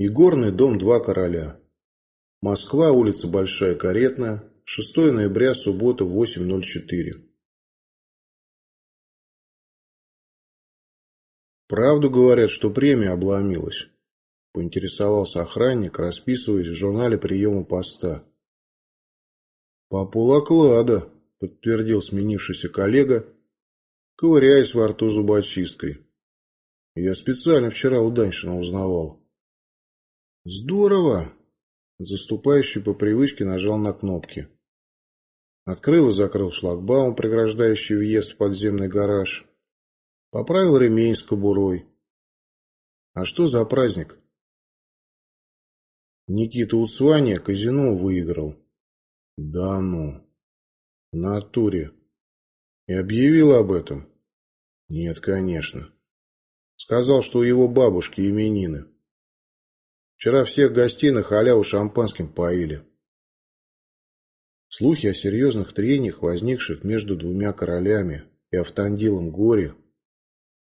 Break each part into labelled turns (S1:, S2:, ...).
S1: Игорный дом «Два короля». Москва, улица Большая Каретная, 6 ноября, суббота, 8.04. «Правду говорят, что премия обломилась», – поинтересовался охранник, расписываясь в журнале приема поста. «По полоклада», – подтвердил сменившийся коллега, ковыряясь во рту зубочисткой. «Я специально вчера у Даньшина узнавал». «Здорово!» Заступающий по привычке нажал на кнопки. Открыл и закрыл шлагбаум, преграждающий въезд в подземный гараж. Поправил ремень с кобурой. А что за праздник? Никита Уцвания казино выиграл. Да ну. В натуре. И объявил об этом? Нет, конечно. Сказал, что у его бабушки именины. Вчера всех гостиных халяву шампанским поили. Слухи о серьезных трениях, возникших между двумя королями и Автандилом Горе,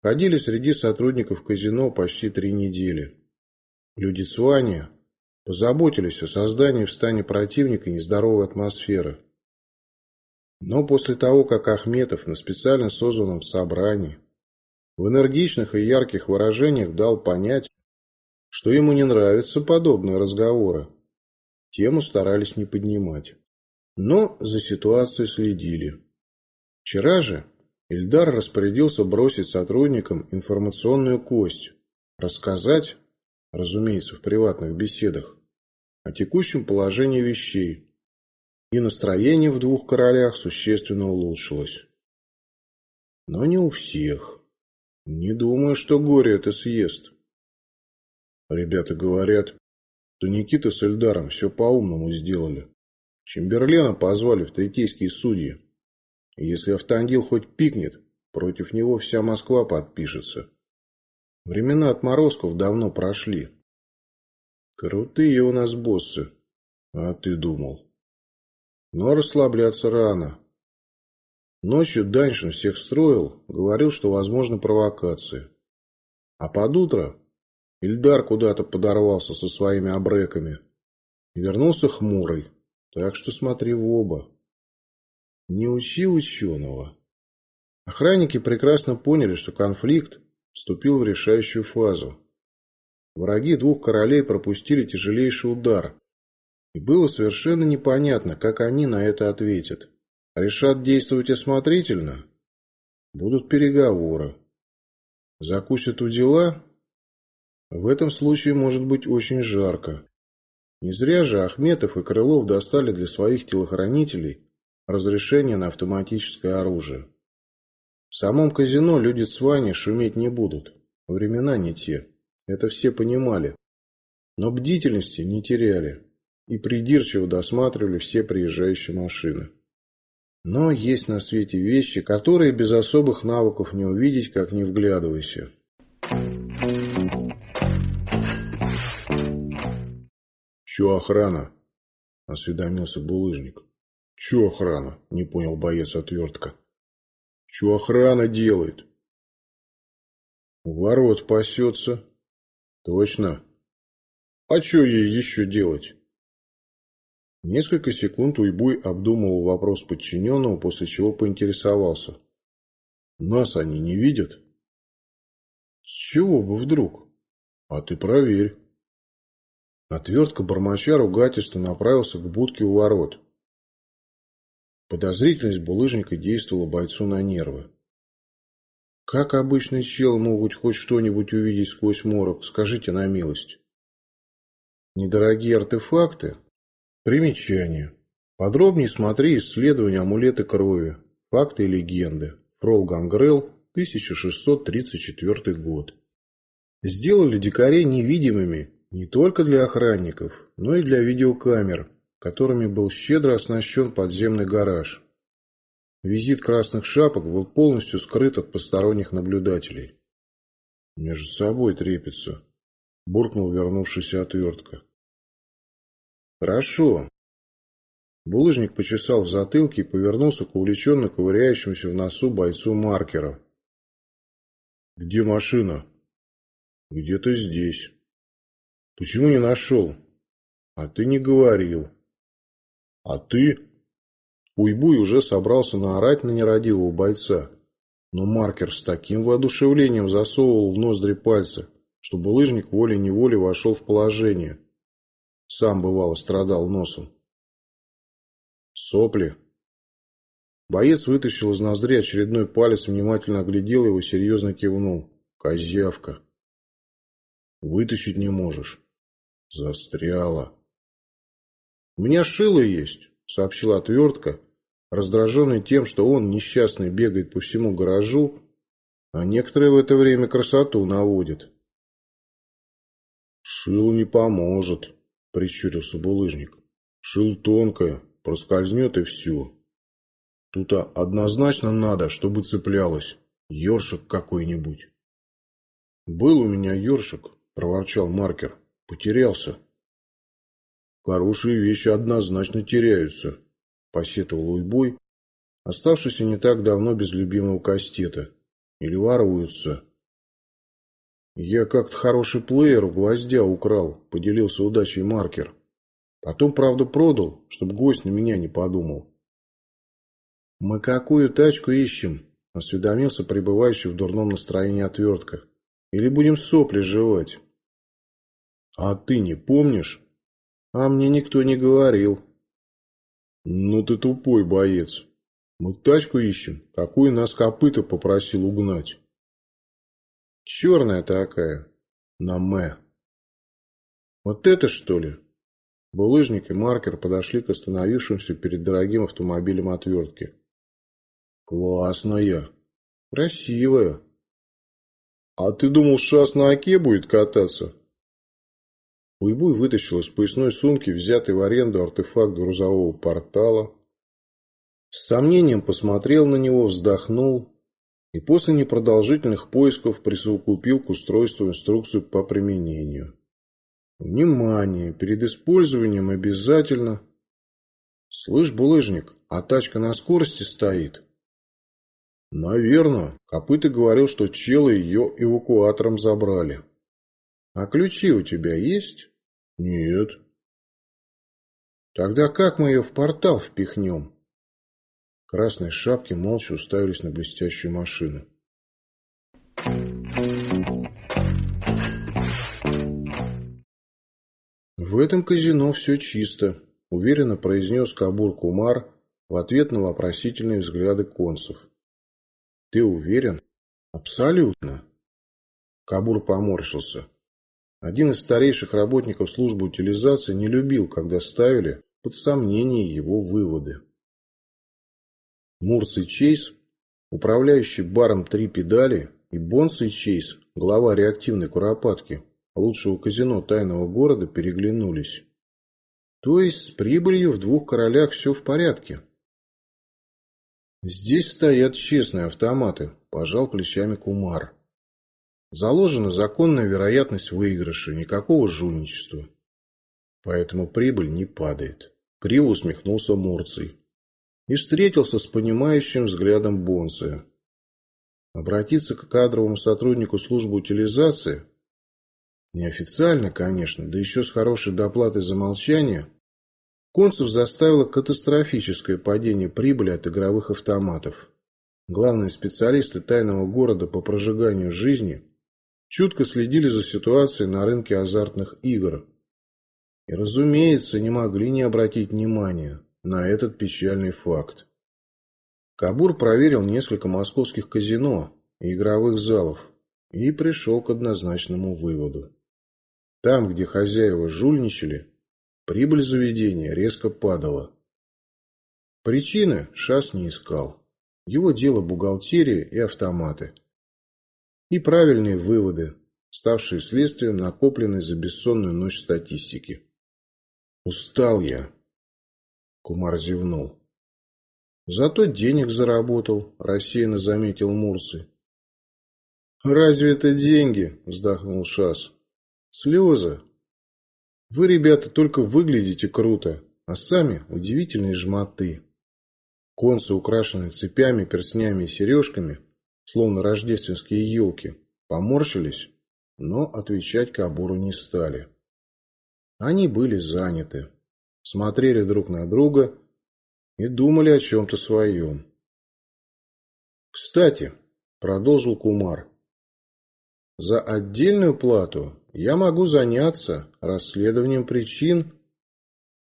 S1: ходили среди сотрудников казино почти три недели. Люди Цвания позаботились о создании в стане противника нездоровой атмосферы. Но после того, как Ахметов на специально созданном собрании в энергичных и ярких выражениях дал понять, что ему не нравятся подобные разговоры. Тему старались не поднимать. Но за ситуацией следили. Вчера же Ильдар распорядился бросить сотрудникам информационную кость, рассказать, разумеется, в приватных беседах, о текущем положении вещей. И настроение в двух королях существенно улучшилось. Но не у всех. Не думаю, что горе это съест. Ребята говорят, что Никита с Эльдаром все по-умному сделали. Чемберлена позвали в третейские судьи. И если Автандил хоть пикнет, против него вся Москва подпишется. Времена отморозков давно прошли. Крутые у нас боссы. А ты думал. Но расслабляться рано. Ночью Даньшин всех строил, говорил, что возможны провокации. А под утро Ильдар куда-то подорвался со своими обреками. Вернулся хмурый. Так что смотри в оба. Не учи ученого. Охранники прекрасно поняли, что конфликт вступил в решающую фазу. Враги двух королей пропустили тяжелейший удар. И было совершенно непонятно, как они на это ответят. Решат действовать осмотрительно? Будут переговоры. Закусят у дела? В этом случае может быть очень жарко. Не зря же Ахметов и Крылов достали для своих телохранителей разрешение на автоматическое оружие. В самом казино люди с Ваней шуметь не будут. Времена не те. Это все понимали. Но бдительности не теряли и придирчиво досматривали все приезжающие машины. Но есть на свете вещи, которые без особых навыков не увидеть, как не вглядывайся. «Че охрана?» – осведомился булыжник. «Че охрана?» – не понял боец отвертка. «Че охрана делает?» «У ворот пасется». «Точно. А че ей еще делать?» Несколько секунд Уйбуй обдумывал вопрос подчиненного, после чего поинтересовался. «Нас они не видят?» «С чего бы вдруг?» «А ты проверь». Отвертка бормоча ругательства направился к будке у ворот. Подозрительность булыжника действовала бойцу на нервы. Как обычный чел могут хоть что-нибудь увидеть сквозь морок, скажите на милость. Недорогие артефакты? Примечание. Подробнее смотри исследования амулеты крови. Факты и легенды. Фрол Гангрелл, 1634 год. Сделали дикарей невидимыми не только для охранников, но и для видеокамер, которыми был щедро оснащен подземный гараж. Визит красных шапок был полностью скрыт от посторонних наблюдателей. «Между собой трепится», — буркнул вернувшийся отвертка. «Хорошо». Булыжник почесал в затылке и повернулся к увлеченно ковыряющемуся в носу бойцу маркера. «Где машина?» «Где-то здесь». Почему не нашел? А ты не говорил. А ты? Уйбуй уже собрался наорать на нерадивого бойца. Но маркер с таким воодушевлением засовывал в ноздри пальцы, что булыжник волей-неволей вошел в положение. Сам, бывало, страдал носом. Сопли. Боец вытащил из ноздри очередной палец, внимательно оглядел его, серьезно кивнул. Козявка. Вытащить не можешь. Застряла. У меня шило есть, сообщила отвертка, раздраженный тем, что он, несчастный, бегает по всему гаражу, а некоторые в это время красоту наводят. «Шило не поможет», — прищурился булыжник. «Шил тонкое, проскользнет и все. Тут однозначно надо, чтобы цеплялось. Ёршик какой-нибудь». «Был у меня ёршик», — проворчал маркер. «Потерялся». «Хорошие вещи однозначно теряются», посетовал Уйбой, оставшийся не так давно без любимого кастета. Или воруются. Я как-то хороший плеер у гвоздя украл, поделился удачей маркер. Потом, правда, продал, чтобы гость на меня не подумал. «Мы какую тачку ищем?» — осведомился пребывающий в дурном настроении отвертка. «Или будем сопли жевать?» «А ты не помнишь?» «А мне никто не говорил», «Ну ты тупой боец. Мы тачку ищем, какую нас копыта попросил угнать». «Черная такая, на Мэ». «Вот это что ли?» Булыжник и маркер подошли к остановившимся перед дорогим автомобилем отвертки. «Классная. Красивая. А ты думал, шас на оке будет кататься?» Уйбуй вытащил из поясной сумки взятый в аренду артефакт грузового портала, с сомнением посмотрел на него, вздохнул и после непродолжительных поисков присовокупил к устройству инструкцию по применению. Внимание! Перед использованием обязательно... Слышь, булыжник, а тачка на скорости стоит? Наверно. Копыта говорил, что челы ее эвакуатором забрали. А ключи у тебя есть? Нет. Тогда как мы ее в портал впихнем? Красные шапки молча уставились на блестящую машину. В этом казино все чисто, уверенно произнес Кабур Кумар в ответ на вопросительные взгляды концев. Ты уверен? Абсолютно. Кабур поморщился. Один из старейших работников службы утилизации не любил, когда ставили под сомнение его выводы. Мурций Чейз, управляющий баром «Три педали», и Бонций Чейз, глава реактивной куропатки, лучшего казино тайного города, переглянулись. То есть с прибылью в двух королях все в порядке. Здесь стоят честные автоматы, пожал плечами Кумар. Заложена законная вероятность выигрыша, никакого жульничества. Поэтому прибыль не падает. Криво усмехнулся Мурций. И встретился с понимающим взглядом Бонция. Обратиться к кадровому сотруднику службы утилизации Неофициально, конечно, да еще с хорошей доплатой за молчание, Концев заставило катастрофическое падение прибыли от игровых автоматов. Главные специалисты тайного города по прожиганию жизни чутко следили за ситуацией на рынке азартных игр. И, разумеется, не могли не обратить внимания на этот печальный факт. Кабур проверил несколько московских казино и игровых залов и пришел к однозначному выводу. Там, где хозяева жульничали, прибыль заведения резко падала. Причины Шас не искал. Его дело бухгалтерия и автоматы и правильные выводы, ставшие следствием накопленной за бессонную ночь статистики. «Устал я», — Кумар зевнул. «Зато денег заработал», — рассеянно заметил Мурций. «Разве это деньги?» — вздохнул Шас. «Слезы. Вы, ребята, только выглядите круто, а сами удивительные жмоты». Концы, украшенные цепями, перстнями и сережками, словно рождественские елки, поморщились, но отвечать Кабуру не стали. Они были заняты, смотрели друг на друга и думали о чем-то своем. «Кстати», — продолжил Кумар, — «за отдельную плату я могу заняться расследованием причин...»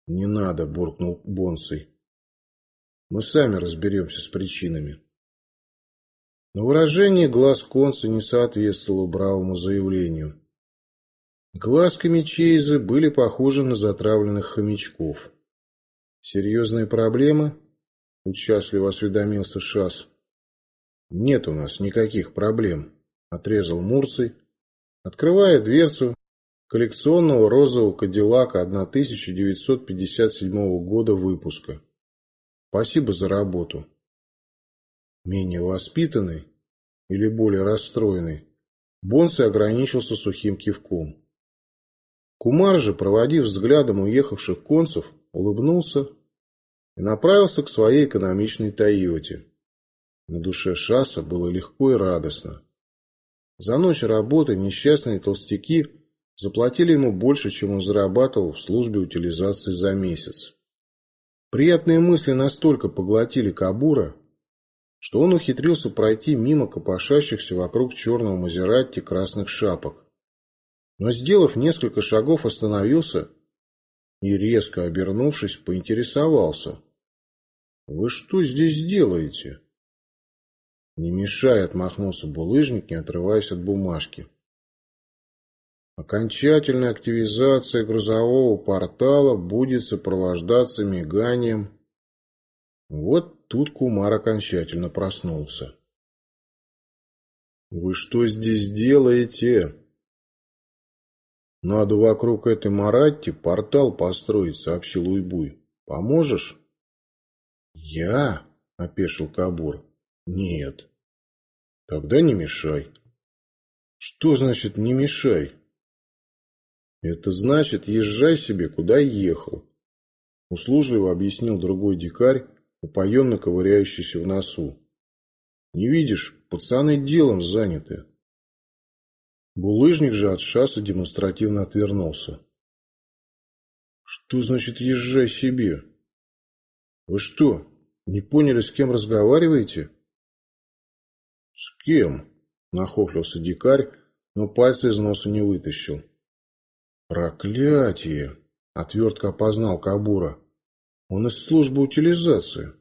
S1: «Не надо», — буркнул Бонсой. «Мы сами разберемся с причинами». Но выражение глаз Конца не соответствовало бравому заявлению. Глазками Чейза были похожи на затравленных хомячков. «Серьезные проблемы?» — участливо осведомился Шас. «Нет у нас никаких проблем», — отрезал Мурций, открывая дверцу коллекционного розового Кадиллака 1957 года выпуска. «Спасибо за работу». Менее воспитанный или более расстроенный, Бонси ограничился сухим кивком. Кумар же, проводив взглядом уехавших концев, улыбнулся и направился к своей экономичной «Тойоте». На душе Шаса было легко и радостно. За ночь работы несчастные толстяки заплатили ему больше, чем он зарабатывал в службе утилизации за месяц. Приятные мысли настолько поглотили Кабура, что он ухитрился пройти мимо копошащихся вокруг черного Мазератти красных шапок. Но, сделав несколько шагов, остановился и, резко обернувшись, поинтересовался. «Вы что здесь делаете?» «Не мешай», — отмахнулся булыжник, не отрываясь от бумажки. Окончательная активизация грузового портала будет сопровождаться миганием. Вот тут Кумар окончательно проснулся. «Вы что здесь делаете?» «Надо вокруг этой Маратти портал построить», — сообщил Уйбуй. «Поможешь?» «Я?» — опешил Кабур. «Нет». «Тогда не мешай». «Что значит «не мешай»?» «Это значит, езжай себе, куда ехал», — услужливо объяснил другой дикарь, упоенно ковыряющийся в носу. «Не видишь, пацаны делом заняты». Булыжник же от шасса демонстративно отвернулся. «Что значит езжай себе? Вы что, не поняли, с кем разговариваете?» «С кем?» – нахохлился дикарь, но пальцы из носа не вытащил. «Проклятие!» – отвертко опознал Кабура. «Он из службы утилизации».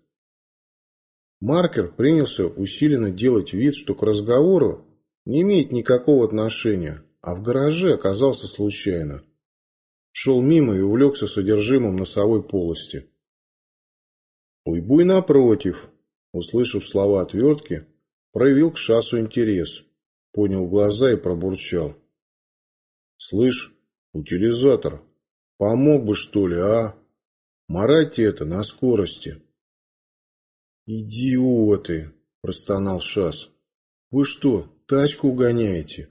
S1: Маркер принялся усиленно делать вид, что к разговору не имеет никакого отношения, а в гараже оказался случайно. Шел мимо и увлекся содержимым носовой полости. Уйбуй напротив, услышав слова отвертки, проявил к шассу интерес, понял глаза и пробурчал. «Слышь, утилизатор, помог бы, что ли, а? Марайте это на скорости». «Идиоты!» – простонал Шас. «Вы что, Тачку угоняете?»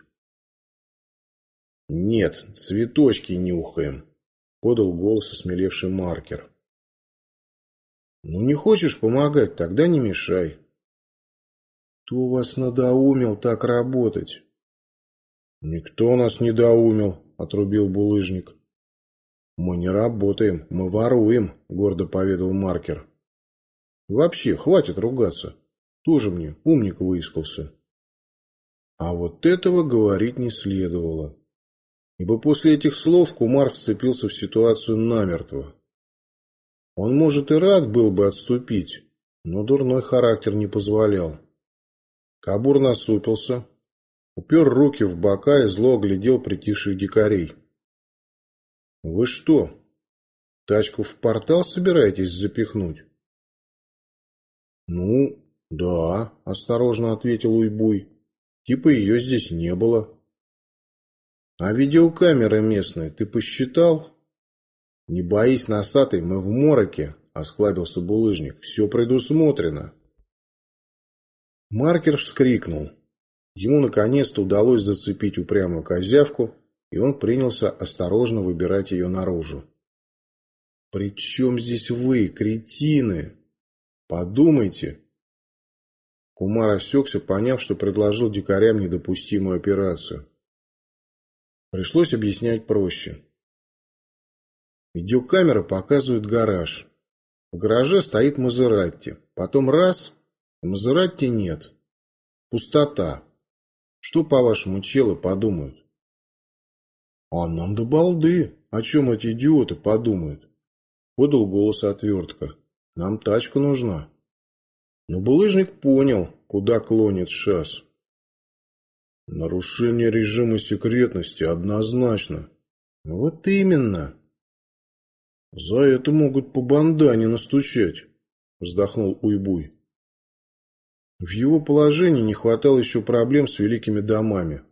S1: «Нет, цветочки нюхаем», — подал голос осмелевший маркер. «Ну, не хочешь помогать, тогда не мешай». «Кто вас надоумил так работать?» «Никто нас не доумил», — отрубил булыжник. «Мы не работаем, мы воруем», — гордо поведал маркер. «Вообще, хватит ругаться. Тоже мне умник выискался». А вот этого говорить не следовало. Ибо после этих слов Кумар вцепился в ситуацию намертво. Он, может, и рад был бы отступить, но дурной характер не позволял. Кабур насупился, упер руки в бока и зло оглядел притихших дикарей. «Вы что, тачку в портал собираетесь запихнуть?» «Ну, да», — осторожно ответил Уйбуй. Типа ее здесь не было. А видеокамеры местные ты посчитал? Не боись, носатый, мы в мороке, осклабился булыжник. Все предусмотрено. Маркер вскрикнул. Ему наконец-то удалось зацепить упрямую козявку, и он принялся осторожно выбирать ее наружу. «При чем здесь вы, кретины? Подумайте, Кумар осекся, поняв, что предложил дикарям недопустимую операцию. Пришлось объяснять проще. Видеокамера показывает гараж. В гараже стоит Мазератти. Потом раз, Мазератти нет. Пустота. Что, по-вашему, челы подумают? А нам до балды. О чем эти идиоты подумают? Подал голос отвертка. Нам тачка нужна. Но булыжник понял, куда клонит шас. Нарушение режима секретности однозначно. Вот именно. За это могут по бандане настучать, вздохнул Уйбуй. В его положении не хватало еще проблем с великими домами.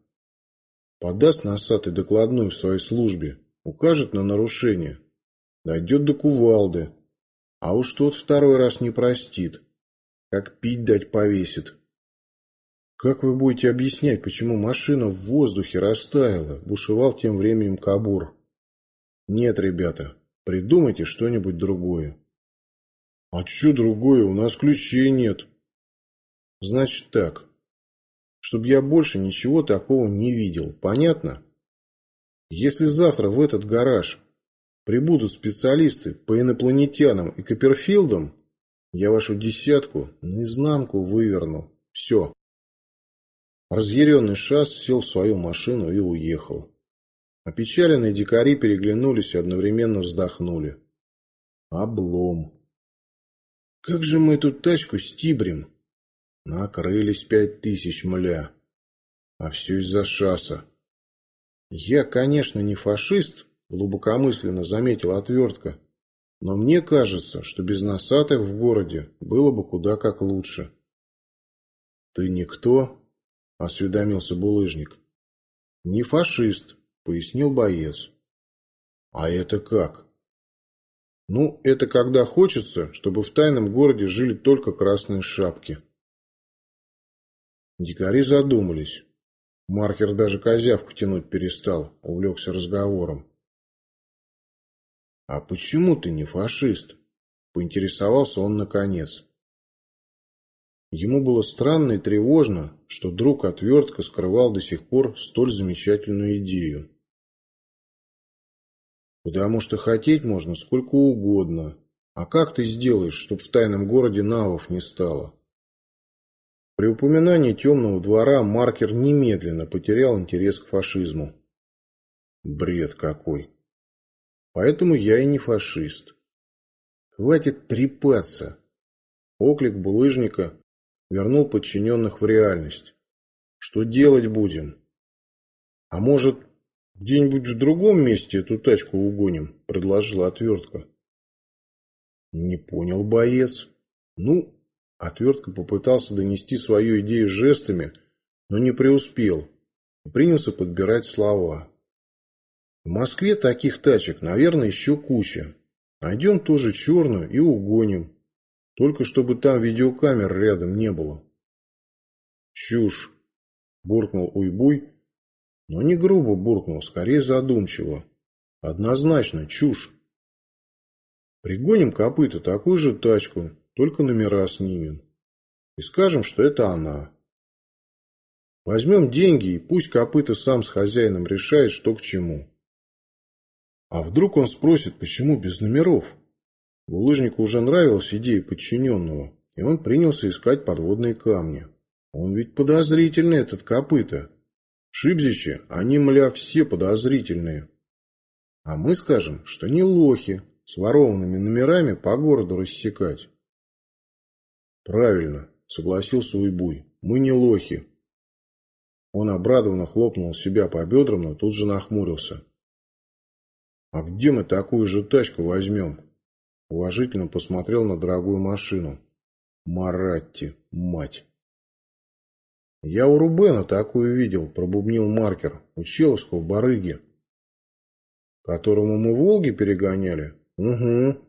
S1: Подаст носатый докладную в своей службе, укажет на нарушение, дойдет до кувалды, а уж тот второй раз не простит, как пить дать повесит. «Как вы будете объяснять, почему машина в воздухе растаяла?» – бушевал тем временем Кабур. «Нет, ребята, придумайте что-нибудь другое». «А что другое? У нас ключей нет». «Значит так. Чтобы я больше ничего такого не видел. Понятно? Если завтра в этот гараж прибудут специалисты по инопланетянам и Копперфилдам, я вашу десятку наизнанку выверну. Все». Разъяренный Шас сел в свою машину и уехал. Опечаленные дикари переглянулись и одновременно вздохнули. Облом. Как же мы эту тачку стибрим? Накрылись пять тысяч, мля. А все из-за Шаса. Я, конечно, не фашист, глубокомысленно заметил отвертка, но мне кажется, что без носатых в городе было бы куда как лучше. Ты никто? — осведомился булыжник. «Не фашист», — пояснил боец. «А это как?» «Ну, это когда хочется, чтобы в тайном городе жили только красные шапки». Дикари задумались. Маркер даже козявку тянуть перестал, увлекся разговором. «А почему ты не фашист?» — поинтересовался он наконец. Ему было странно и тревожно, что друг отвертка скрывал до сих пор столь замечательную идею. Потому что хотеть можно сколько угодно. А как ты сделаешь, чтоб в тайном городе навов не стало? При упоминании темного двора маркер немедленно потерял интерес к фашизму. Бред какой. Поэтому я и не фашист. Хватит трепаться. Оклик булыжника вернул подчиненных в реальность. Что делать будем? А может, где-нибудь в другом месте эту тачку угоним? Предложила отвертка. Не понял боец. Ну, отвертка попытался донести свою идею жестами, но не преуспел и принялся подбирать слова. В Москве таких тачек, наверное, еще куча. Найдем тоже черную и угоним. Только чтобы там видеокамер рядом не было. Чушь, буркнул Уйбуй, но не грубо буркнул, скорее задумчиво. Однозначно, чушь. Пригоним копыта такую же тачку, только номера снимем. И скажем, что это она. Возьмем деньги, и пусть копыта сам с хозяином решает, что к чему. А вдруг он спросит, почему без номеров? Булыжнику уже нравилась идея подчиненного, и он принялся искать подводные камни. Он ведь подозрительный, этот копыта. Шибзичи, они, мля, все подозрительные. А мы скажем, что не лохи, с ворованными номерами по городу рассекать. Правильно, согласился Уйбуй, мы не лохи. Он обрадованно хлопнул себя по бедрам, но тут же нахмурился. А где мы такую же тачку возьмем? Уважительно посмотрел на дорогую машину. Маратти, мать. Я у Рубена такую видел, пробубнил маркер. У Человского барыги. Которому мы Волги перегоняли? Угу.